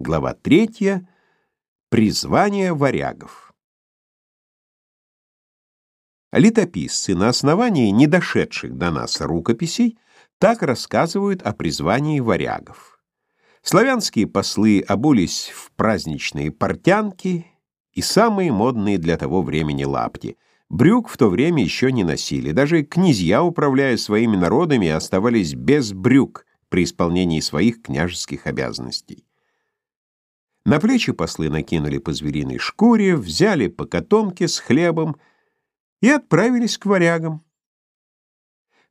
Глава третья. Призвание варягов. Летописцы на основании недошедших до нас рукописей так рассказывают о призвании варягов. Славянские послы обулись в праздничные портянки и самые модные для того времени лапти. Брюк в то время еще не носили. Даже князья, управляя своими народами, оставались без брюк при исполнении своих княжеских обязанностей. На плечи послы накинули по звериной шкуре, взяли по котомке с хлебом и отправились к варягам.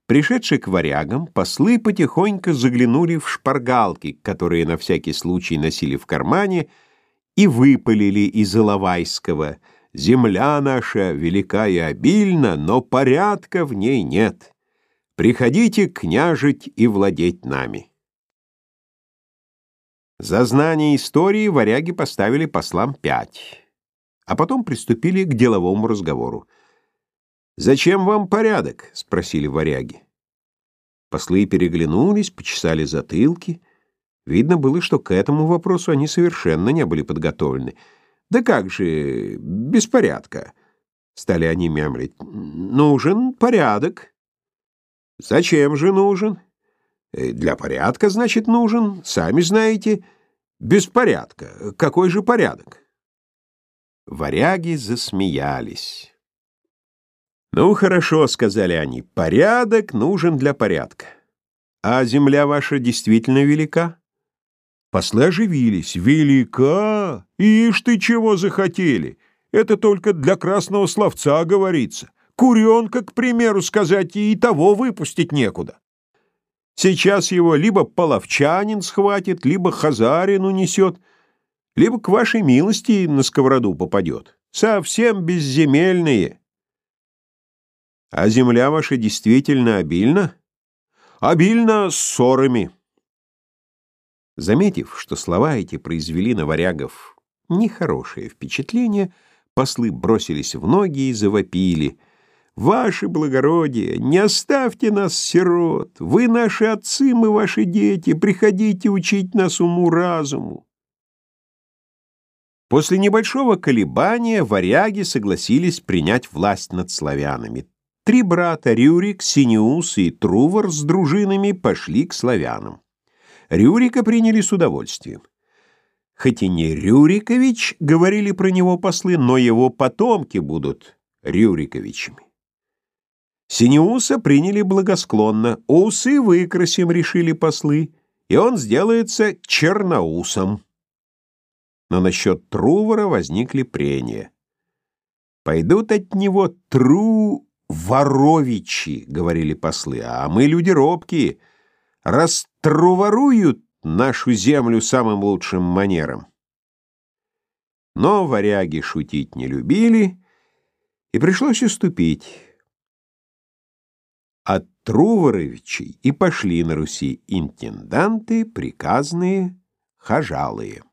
Пришедшие к варягам, послы потихоньку заглянули в шпаргалки, которые на всякий случай носили в кармане, и выпалили из Иловайского «Земля наша велика и обильна, но порядка в ней нет. Приходите княжить и владеть нами». За знание истории варяги поставили послам пять, а потом приступили к деловому разговору. «Зачем вам порядок?» — спросили варяги. Послы переглянулись, почесали затылки. Видно было, что к этому вопросу они совершенно не были подготовлены. «Да как же, беспорядка!» — стали они мямлить. «Нужен порядок». «Зачем же нужен?» Э, для порядка, значит, нужен, сами знаете. Беспорядка. Какой же порядок? Варяги засмеялись. «Ну, хорошо», — сказали они, — «порядок нужен для порядка. А земля ваша действительно велика?» Послы оживились. «Велика? Ишь ты чего захотели! Это только для красного словца говорится. Куренка, к примеру, сказать, и того выпустить некуда. Сейчас его либо половчанин схватит, либо хазарин унесет, либо к вашей милости на сковороду попадет. Совсем безземельные. А земля ваша действительно обильна? Обильна ссорами. Заметив, что слова эти произвели на варягов нехорошее впечатление, послы бросились в ноги и завопили — Ваше благородие, не оставьте нас, сирот. Вы наши отцы, мы ваши дети. Приходите учить нас уму-разуму. После небольшого колебания варяги согласились принять власть над славянами. Три брата, Рюрик, Синеус и Трувор с дружинами пошли к славянам. Рюрика приняли с удовольствием. Хоть и не Рюрикович, говорили про него послы, но его потомки будут Рюриковичами. Синеуса приняли благосклонно, усы выкрасим, решили послы, и он сделается черноусом. Но насчет Трувора возникли прения. «Пойдут от него тру воровичи», — говорили послы, — «а мы люди робкие, раструваруют нашу землю самым лучшим манером». Но варяги шутить не любили, и пришлось уступить. От Труворовичей и пошли на Руси интенданты, приказные, хожалые.